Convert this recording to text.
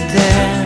there.